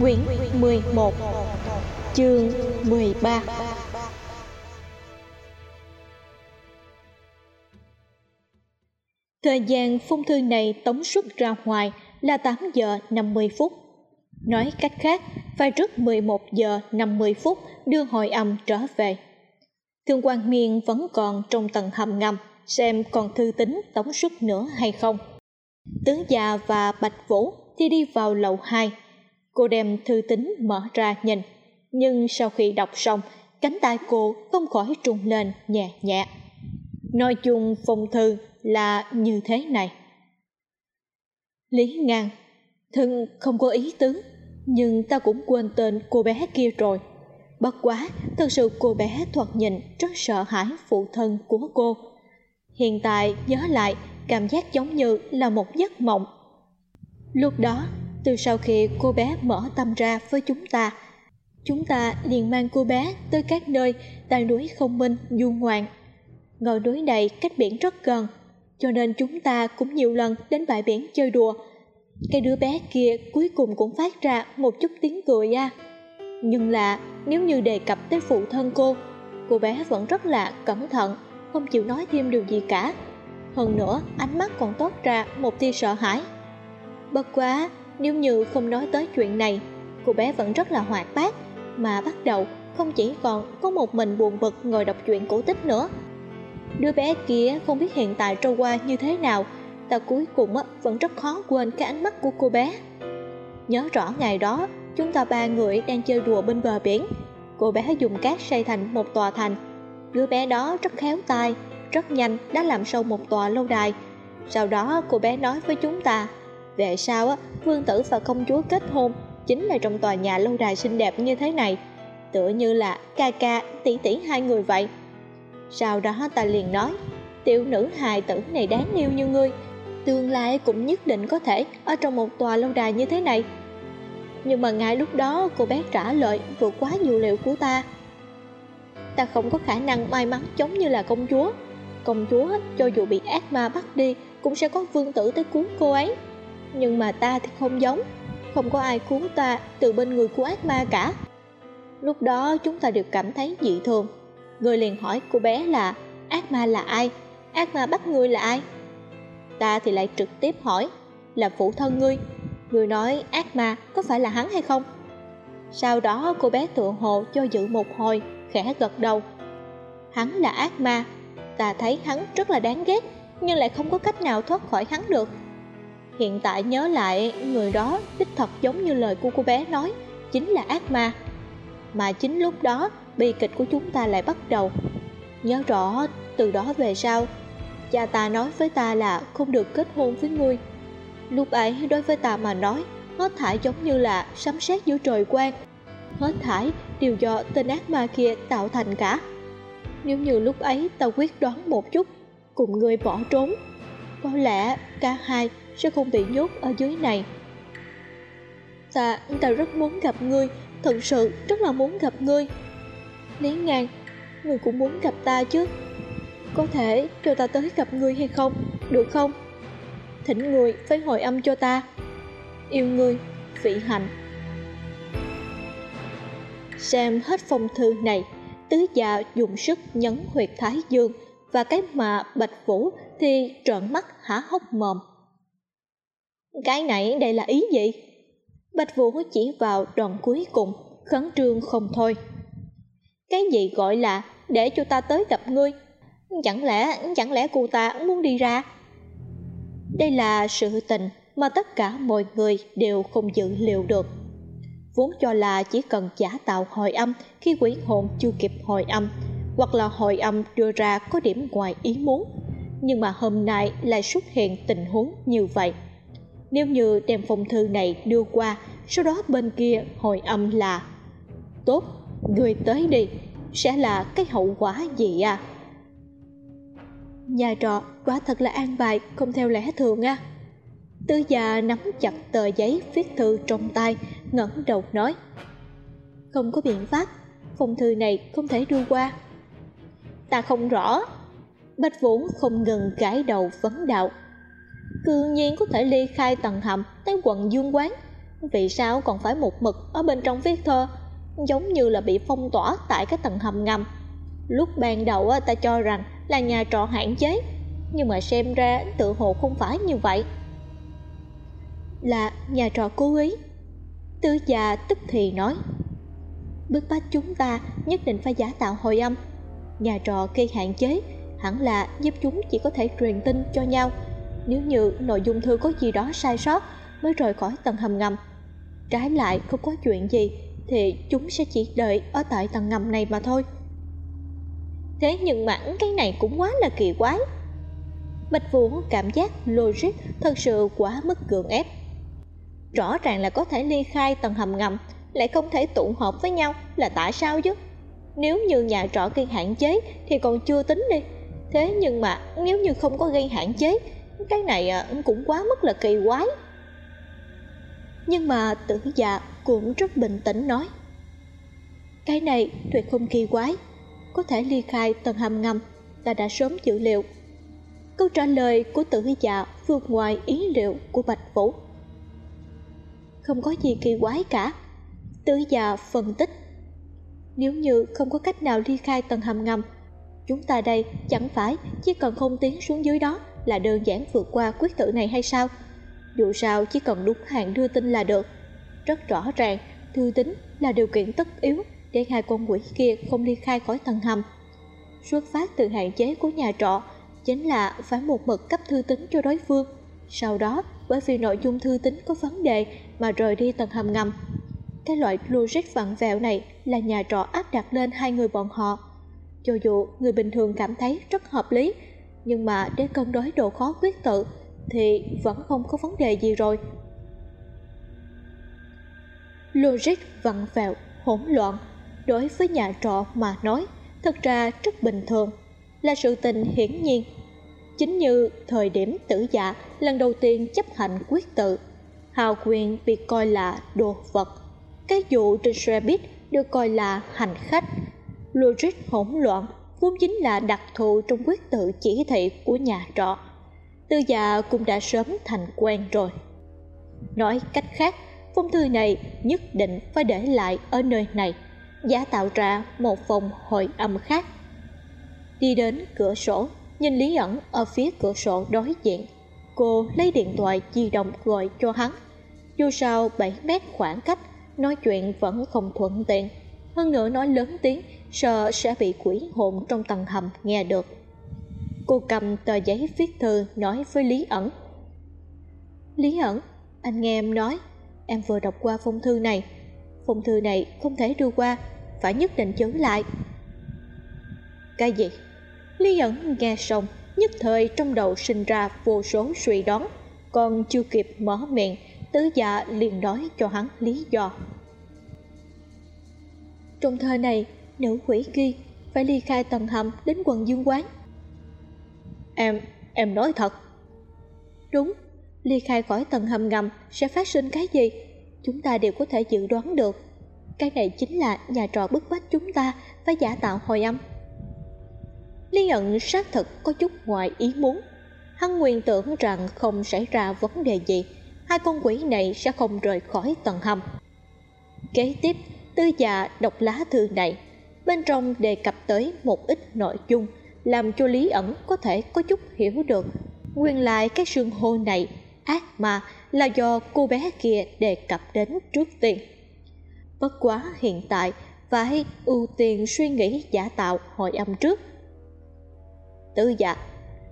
Quyển 11 Chương 13 Thời gian phong thư này tống xuất ra ngoài là 8 giờ 50 phút. Nói cách khác, phải trước 11 giờ 50 phút đưa hội âm trở về. Thương quan miên vẫn còn trong tầng hầm ngầm, xem còn thư tính tống xuất nữa hay không. Tướng già và Bạch Vũ thì đi vào lầu 2, Cô đem thư tín mở ra nhìn, nhưng sau khi đọc xong, cánh tay cô không khỏi trùng lên nhẹ nhẹ. Nói chung phong thư là như thế này. Lý Ngang, thân không có ý tứ, nhưng ta cũng quên tên cô bé kia rồi. Bất quá, thật sự cô bé thoạt nhìn rất sợ hãi phụ thân của cô. Hiện tại nhớ lại, cảm giác giống như là một giấc mộng. Lúc đó, từ sau khi cô bé mở tâm ra với chúng ta. Chúng ta liền mang cô bé tới các nơi tại núi không minh, du ngoạn. Ngọn núi này cách biển rất gần, cho nên chúng ta cũng nhiều lần đến bãi biển chơi đùa. Cái đứa bé kia cuối cùng cũng phát ra một chút tiếng cười ra. nhưng là nếu như đề cập tới phụ thân cô cô bé vẫn rất là cẩn thận, không chịu nói thêm điều gì cả. Hơn nữa, ánh mắt còn toát ra một tia sợ hãi. Bất quá nếu như không nói tới chuyện này, cô bé vẫn rất là hoạt bát. Mà bắt đầu, không chỉ còn có một mình buồn bực ngồi đọc truyện cổ tích nữa. Đứa bé kia không biết hiện tại trôi qua như thế nào ta cuối cùng vẫn rất khó quên cái ánh mắt của cô bé. Nhớ rõ ngày đó, chúng ta ba người đang chơi đùa bên bờ biển. Cô bé dùng cát xây thành một tòa thành. Đứa bé đó rất khéo tay rất nhanh đã làm sâu một tòa lâu đài. Sau đó, cô bé nói với chúng ta về sau á, vương tử và công chúa kết hôn, chính là trong tòa nhà lâu đài xinh đẹp như thế này. Tựa như là ca ca, tỷ tỷ hai người vậy. Sau đó ta liền nói, tiểu nữ hài tử này đáng yêu như ngươi, tương lai cũng nhất định có thể ở trong một tòa lâu đài như thế này. Nhưng mà ngay lúc đó, cô bé trả lời vượt quá dự liệu của ta. Ta không có khả năng may mắn giống như là công chúa. Công chúa, cho dù bị ác ma bắt đi, cũng sẽ có vương tử tới cứu cô ấy nhưng mà ta thì không giống. Không có ai cuốn ta từ bên người của ác ma cả. Lúc đó chúng ta đều cảm thấy dị thường. Người liền hỏi cô bé là, ác ma là ai? Ác ma bắt ngươi là ai? Ta thì lại trực tiếp hỏi, là phụ thân ngươi. Người nói, ác ma có phải là hắn hay không? Sau đó cô bé tựa hồ cho dự một hồi, khẽ gật đầu. Hắn là ác ma. Ta thấy hắn rất là đáng ghét, nhưng lại không có cách nào thoát khỏi hắn được hiện tại nhớ lại, người đó đích thật giống như lời của cô bé nói, chính là ác ma. Mà chính lúc đó, bi kịch của chúng ta lại bắt đầu. Nhớ rõ, từ đó về sau, cha ta nói với ta là không được kết hôn với ngươi. Lúc ấy, đối với ta mà nói, hết thải giống như là sấm sét giữa trời quang. Hết thải đều do tên ác ma kia tạo thành cả. Nếu như lúc ấy ta quyết đoán một chút, cùng ngươi bỏ trốn, có lẽ cả hai sẽ không bị nhốt ở dưới này. Ta ta rất muốn gặp ngươi, thật sự rất là muốn gặp ngươi. Lý ngang, ngươi cũng muốn gặp ta chứ. Có thể cho ta tới gặp ngươi hay không? Được không? Thỉnh người phải hồi âm cho ta. Yêu ngươi, vị hạnh. Xem hết phong thư này, tứ già dùng sức nhấn huyệt thái dương, và cái mà bạch vũ thì trợn mắt há hốc mồm cái này, đây là ý gì? Bạch vũ chỉ vào đoạn cuối cùng, khấn trương không thôi. Cái gì gọi là để cho ta tới gặp ngươi? Chẳng lẽ chẳng lẽ cô ta muốn đi ra? Đây là sự tình mà tất cả mọi người đều không dự liệu được. Vốn cho là chỉ cần giả tạo hồi âm khi quỷ hồn chưa kịp hồi âm, hoặc là hồi âm đưa ra có điểm ngoài ý muốn, nhưng mà hôm nay lại xuất hiện tình huống như vậy nếu như đem phong thư này đưa qua, sau đó bên kia hồi âm là, tốt, người tới đi, sẽ là cái hậu quả gì à? Nhà trọ quả thật là an bài, không theo lẽ thường à tư già nắm chặt tờ giấy viết thư trong tay, ngẩng đầu nói, không có biện pháp, phong thư này không thể đưa qua. Ta không rõ. Bạch vũ không ngừng gãi đầu vấn đạo cương nhiên có thể ly khai tầng hầm tới quận dương quán. Vì sao còn phải một mực ở bên trong viết thơ, giống như là bị phong tỏa tại cái tầng hầm ngầm? Lúc ban đầu ta cho rằng là nhà trọ hạn chế, nhưng mà xem ra tự hồ không phải như vậy. Là nhà trọ cố ý. Tư già tức thì nói bức bách chúng ta nhất định phải giả tạo hồi âm. Nhà trọ gây hạn chế hẳn là giúp chúng chỉ có thể truyền tin cho nhau nếu như nội dung thư có gì đó sai sót, mới rời khỏi tầng hầm ngầm. Trái lại, không có chuyện gì, thì chúng sẽ chỉ đợi ở tại tầng ngầm này mà thôi. Thế nhưng mà cái này cũng quá là kỳ quái. Bạch vũ cảm giác logic thật sự quá mức gượng ép. Rõ ràng là có thể ly khai tầng hầm ngầm, lại không thể tụ họp với nhau, là tại sao chứ? Nếu như nhà trọ gây hạn chế thì còn chưa tính đi. Thế nhưng mà nếu như không có gây hạn chế cái này à, cũng quá mức là kỳ quái. Nhưng mà tử dạ cũng rất bình tĩnh nói, cái này tuyệt không kỳ quái, có thể ly khai tầng hầm ngầm ta đã sớm dự liệu. Câu trả lời của tử dạ vượt ngoài ý liệu của bạch vũ. Không có gì kỳ quái cả, tử dạ phân tích. Nếu như không có cách nào ly khai tầng hầm ngầm, chúng ta đây chẳng phải chỉ cần không tiến xuống dưới đó là đơn giản vượt qua quyết tử này hay sao? Dù sao, chỉ cần đúng hạn đưa tin là được. Rất rõ ràng, thư tín là điều kiện tất yếu để hai con quỷ kia không ly khai khỏi tầng hầm. Xuất phát từ hạn chế của nhà trọ chính là phải một mực cấp thư tín cho đối phương. Sau đó, bởi vì nội dung thư tín có vấn đề mà rời đi tầng hầm ngầm. Cái loại logic vặn vẹo này là nhà trọ áp đặt lên hai người bọn họ. Cho dù người bình thường cảm thấy rất hợp lý nhưng mà để cân đối độ khó quyết tự thì vẫn không có vấn đề gì rồi. Logic vặn vẹo, hỗn loạn. Đối với nhà trọ mà nói, thật ra rất bình thường, là sự tình hiển nhiên. Chính như thời điểm tử dạ lần đầu tiên chấp hành quyết tự, hào quyền bị coi là đồ vật. Cái vụ trên xe buýt được coi là hành khách. Logic hỗn loạn vốn chính là đặc thù trong quyết tự chỉ thị của nhà trọ. Tư già cũng đã sớm thành quen rồi. Nói cách khác, phong thư này nhất định phải để lại ở nơi này, giả tạo ra một phòng hồi âm khác. Đi đến cửa sổ, nhìn lý ẩn ở phía cửa sổ đối diện. Cô lấy điện thoại di động gọi cho hắn. Dù sao bảy mét khoảng cách, nói chuyện vẫn không thuận tiện. Hơn nữa nói lớn tiếng sợ sẽ bị quỷ hồn trong tầng hầm nghe được. Cô cầm tờ giấy viết thư nói với lý ẩn. Lý ẩn, anh nghe em nói, em vừa đọc qua phong thư này. Phong thư này không thể đưa qua, phải nhất định giữ lại. Cái gì? Lý ẩn nghe xong, nhất thời trong đầu sinh ra vô số suy đoán, còn chưa kịp mở miệng, tứ dạ liền nói cho hắn lý do. Trong thơ này nữ quỷ kia phải ly khai tầng hầm đến quần dương quán. Em em nói thật. Đúng, ly khai khỏi tầng hầm ngầm sẽ phát sinh cái gì, chúng ta đều có thể dự đoán được. Cái này chính là nhà trò bức bách chúng ta phải giả tạo hồi âm. Lý ẩn xác thực có chút ngoài ý muốn. Hắn nguyên tưởng rằng không xảy ra vấn đề gì, hai con quỷ này sẽ không rời khỏi tầng hầm. Kế tiếp, tư già đọc lá thư này bên trong đề cập tới một ít nội dung, làm cho lý ẩn có thể có chút hiểu được. Nguyên lại cái sương hô này, ác mà là do cô bé kia đề cập đến trước tiên. Bất quá hiện tại, phải ưu tiên suy nghĩ giả tạo hồi âm trước. Tư dạ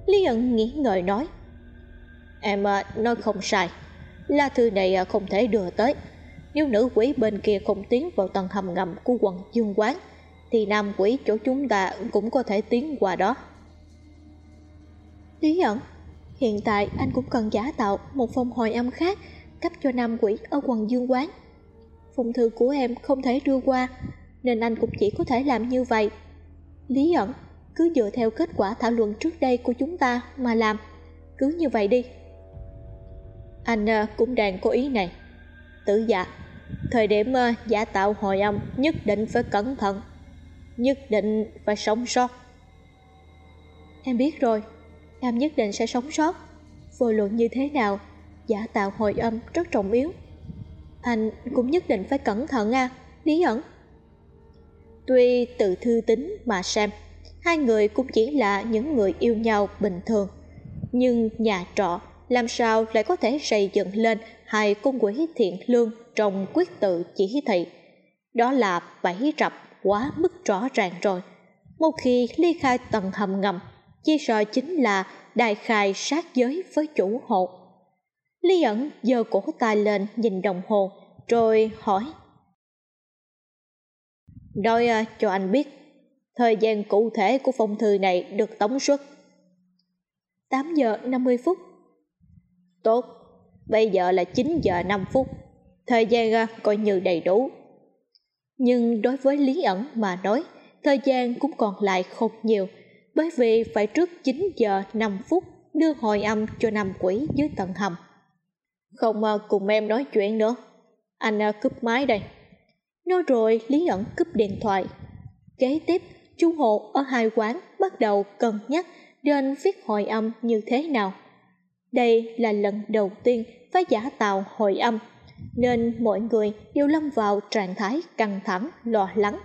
lý ẩn nghĩ ngợi nói, em à, nói không sai. Lá thư này à, không thể đưa tới. Nếu nữ quỷ bên kia không tiến vào tầng hầm ngầm của quần dương quán thì nam quỷ chỗ chúng ta cũng có thể tiến qua đó. Lý ẩn hiện tại anh cũng cần giả tạo một phòng hồi âm khác, cấp cho nam quỷ ở quần dương quán. Phong thư của em không thể đưa qua, nên anh cũng chỉ có thể làm như vậy. Lý ẩn cứ dựa theo kết quả thảo luận trước đây của chúng ta mà làm. Cứ như vậy đi. Anh à, cũng đang có ý này. Tử dạ thời điểm à, giả tạo hồi âm nhất định phải cẩn thận nhất định phải sống sót. Em biết rồi, em nhất định sẽ sống sót. Vô luận như thế nào, giả tạo hồi âm rất trọng yếu. Anh cũng nhất định phải cẩn thận à lý ẩn. Tuy tự thư tính mà xem, hai người cũng chỉ là những người yêu nhau bình thường. Nhưng nhà trọ, làm sao lại có thể xây dựng lên hai cung quỷ thiện lương trong quyết tự chỉ thị? Đó là bảy rập quá mức rõ ràng rồi. Một khi ly khai tầng hầm ngầm, chia sợ chính là đại khai sát giới với chủ hộ. Ly ẩn giơ cổ tay lên nhìn đồng hồ, rồi hỏi nói à, cho anh biết, thời gian cụ thể của phong thư này được tống xuất? 8 giờ 50 phút. Tốt, bây giờ là 9 giờ 5 phút. Thời gian à, coi như đầy đủ nhưng đối với lý ẩn mà nói, thời gian cũng còn lại không nhiều, bởi vì phải trước 9 giờ 5 phút đưa hồi âm cho năm quỷ dưới tầng hầm. Không à, cùng em nói chuyện nữa. Anh cướp cúp máy đây. Nói rồi, lý ẩn cúp điện thoại. Kế tiếp, chú hộ ở hai quán bắt đầu cân nhắc nên viết hồi âm như thế nào. Đây là lần đầu tiên phải giả tạo hồi âm nên mọi người đều lâm vào trạng thái căng thẳng, lo lắng.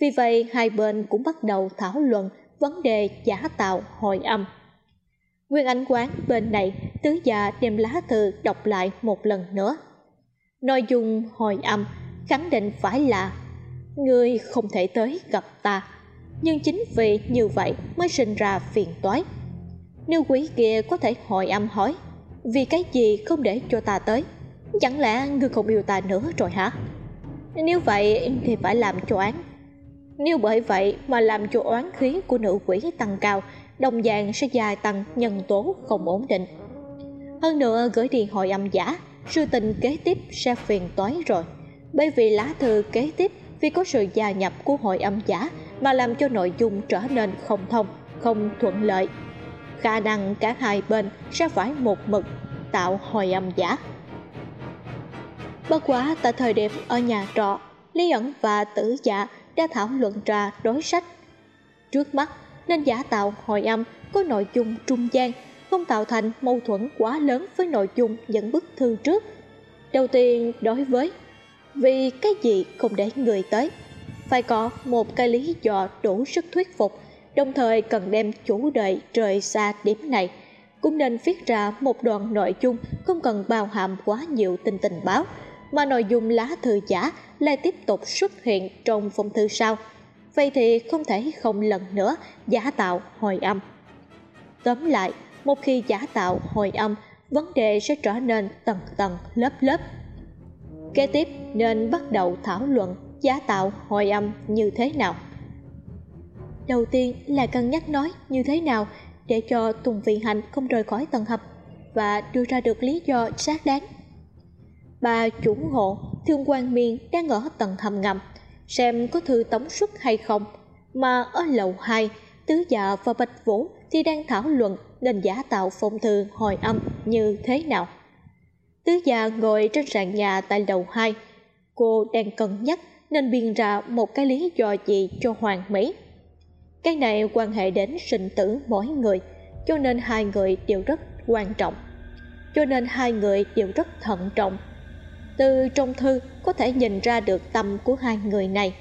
Vì vậy, hai bên cũng bắt đầu thảo luận vấn đề giả tạo hồi âm. Nguyên ánh quán bên này, tứ già đem lá thư đọc lại một lần nữa. Nội dung hồi âm khẳng định phải là, ngươi không thể tới gặp ta. Nhưng chính vì như vậy mới sinh ra phiền toái. Nếu quý kia có thể hồi âm hỏi, vì cái gì không để cho ta tới? Chẳng lẽ ngươi không yêu ta nữa rồi hả? Nếu vậy thì phải làm cho án. Nếu bởi vậy mà làm cho oán khí của nữ quỷ tăng cao, đồng dạng sẽ gia tăng nhân tố không ổn định. Hơn nữa gửi đi hội âm giả, sự tình kế tiếp sẽ phiền toái rồi. Bởi vì lá thư kế tiếp vì có sự gia nhập của hội âm giả mà làm cho nội dung trở nên không thông, không thuận lợi. Khả năng cả hai bên sẽ phải một mực tạo hội âm giả bất quá tại thời điểm ở nhà trọ, lý ẩn và tử dạ đã thảo luận ra đối sách. Trước mắt, nên giả tạo hồi âm có nội dung trung gian, không tạo thành mâu thuẫn quá lớn với nội dung dẫn bức thư trước. Đầu tiên đối với, vì cái gì không để người tới, phải có một cái lý do đủ sức thuyết phục, đồng thời cần đem chủ đề rời xa điểm này. Cũng nên viết ra một đoạn nội dung không cần bao hàm quá nhiều tin tình báo mà nội dung lá thư giả lại tiếp tục xuất hiện trong phong thư sau. Vậy thì không thể không lần nữa giả tạo hồi âm. Tóm lại, một khi giả tạo hồi âm, vấn đề sẽ trở nên tầng tầng lớp lớp. Kế tiếp, nên bắt đầu thảo luận giả tạo hồi âm như thế nào. Đầu tiên, là cân nhắc nói như thế nào để cho tùng vị hạnh không rời khỏi tầng hầm và đưa ra được lý do xác đáng bà chủ hộ thương quan miên đang ở tầng hầm ngầm, xem có thư tống xuất hay không. Mà ở lầu hai, tứ dạ và bạch vũ thì đang thảo luận nên giả tạo phong thư hồi âm như thế nào. Tứ dạ ngồi trên sàn nhà tại lầu hai. Cô đang cân nhắc nên biên ra một cái lý do gì cho hoàng mỹ. Cái này quan hệ đến sinh tử mỗi người, cho nên hai người đều rất quan trọng. Cho nên hai người đều rất thận trọng từ trong thư có thể nhìn ra được tâm của hai người này.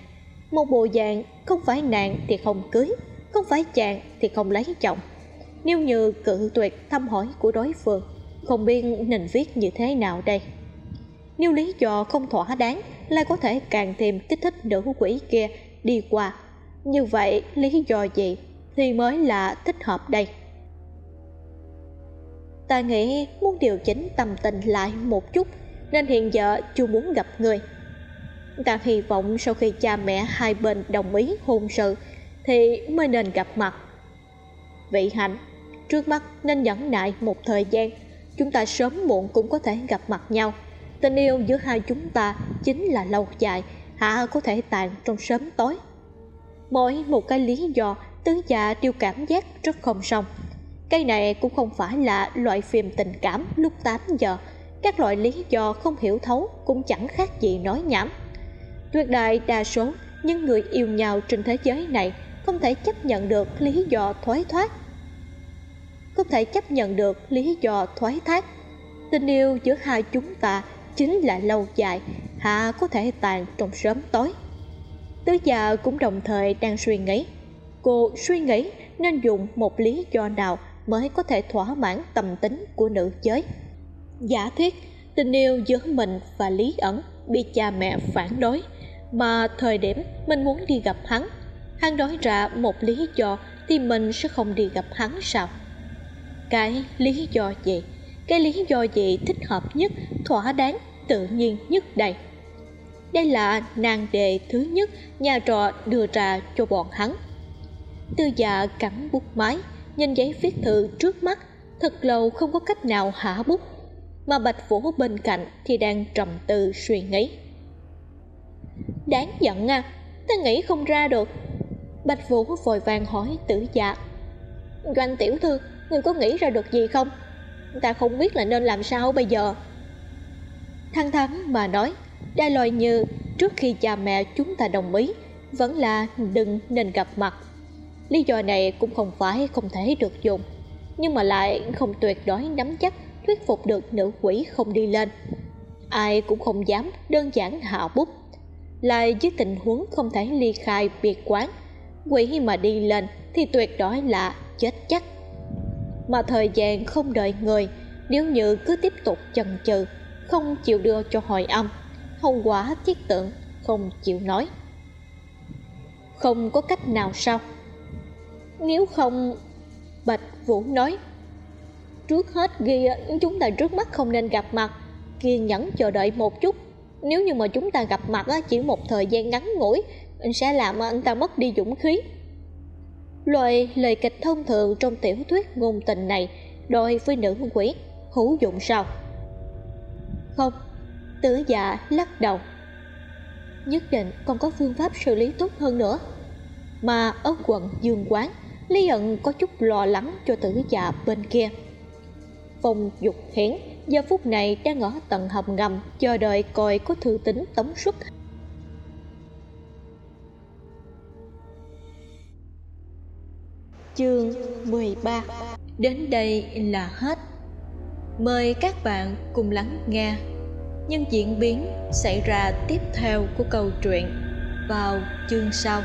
Một bộ dạng không phải nạn thì không cưới, không phải chàng thì không lấy chồng. Nếu như cự tuyệt thăm hỏi của đối phương, không biết nên viết như thế nào đây? Nếu lý do không thỏa đáng lại có thể càng thêm kích thích nữ quỷ kia đi qua. Như vậy, lý do gì thì mới là thích hợp đây? Ta nghĩ muốn điều chỉnh tâm tình lại một chút nên hiện giờ chưa muốn gặp người. Ta hy vọng sau khi cha mẹ hai bên đồng ý hôn sự, thì mới nên gặp mặt. Vị hạnh, trước mắt nên nhẫn nại một thời gian, chúng ta sớm muộn cũng có thể gặp mặt nhau. Tình yêu giữa hai chúng ta chính là lâu dài hạ có thể tàn trong sớm tối. Mỗi một cái lý do, tứ già đều cảm giác rất không xong. Cái này cũng không phải là loại phim tình cảm lúc 8 giờ các loại lý do không hiểu thấu cũng chẳng khác gì nói nhảm. Tuyệt đại đa số những người yêu nhau trên thế giới này không thể chấp nhận được lý do thoái thoát không thể chấp nhận được lý do thoái thác. Tình yêu giữa hai chúng ta chính là lâu dài hạ có thể tàn trong sớm tối. Tứ già cũng đồng thời đang suy nghĩ. Cô suy nghĩ nên dùng một lý do nào mới có thể thỏa mãn tâm tính của nữ giới? Giả thiết tình yêu giữa mình và lý ẩn bị cha mẹ phản đối, mà thời điểm mình muốn đi gặp hắn hắn nói ra một lý do thì mình sẽ không đi gặp hắn sao? Cái lý do gì? Cái lý do gì thích hợp nhất, thỏa đáng, tự nhiên nhất đây? Đây là nàng đề thứ nhất nhà trọ đưa ra cho bọn hắn. Tư dạ cắm bút máy nhìn giấy viết thư trước mắt, thật lâu không có cách nào hạ bút mà bạch vũ bên cạnh thì đang trầm tư suy nghĩ. Đáng giận à ta nghĩ không ra được. Bạch vũ vội vàng hỏi tử dạ doanh tiểu thư, người có nghĩ ra được gì không? Ta không biết là nên làm sao bây giờ. Thăng thắn mà nói, đa loại như trước khi cha mẹ chúng ta đồng ý, vẫn là đừng nên gặp mặt. Lý do này cũng không phải không thể được dùng, nhưng mà lại không tuyệt đối nắm chắc thuyết phục được nữ quỷ không đi lên. Ai cũng không dám đơn giản hạ bút. Lại dưới tình huống không thể ly khai biệt quán, quỷ mà đi lên thì tuyệt đối là chết chắc. Mà thời gian không đợi người, nếu như cứ tiếp tục chần chừ, không chịu đưa cho hồi âm, hậu quả thiết tượng không chịu nói. Không có cách nào sao? Nếu không, bạch vũ nói trước hết ghi chúng ta trước mắt không nên gặp mặt, kiên nhẫn chờ đợi một chút. Nếu như mà chúng ta gặp mặt chỉ một thời gian ngắn ngủi, sẽ làm anh ta mất đi dũng khí. Loại lời kịch thông thường trong tiểu thuyết ngôn tình này, đối với nữ quỷ, hữu dụng sao? Không tử dạ lắc đầu. Nhất định còn có phương pháp xử lý tốt hơn nữa. Mà ở quận dương quán, lý ẩn có chút lo lắng cho tử dạ bên kia phong dục hiển giờ phút này đang ở tầng hầm ngầm, chờ đợi coi có thư tính tống xuất. Chương 13 đến đây là hết. Mời các bạn cùng lắng nghe những diễn biến xảy ra tiếp theo của câu chuyện vào chương sau.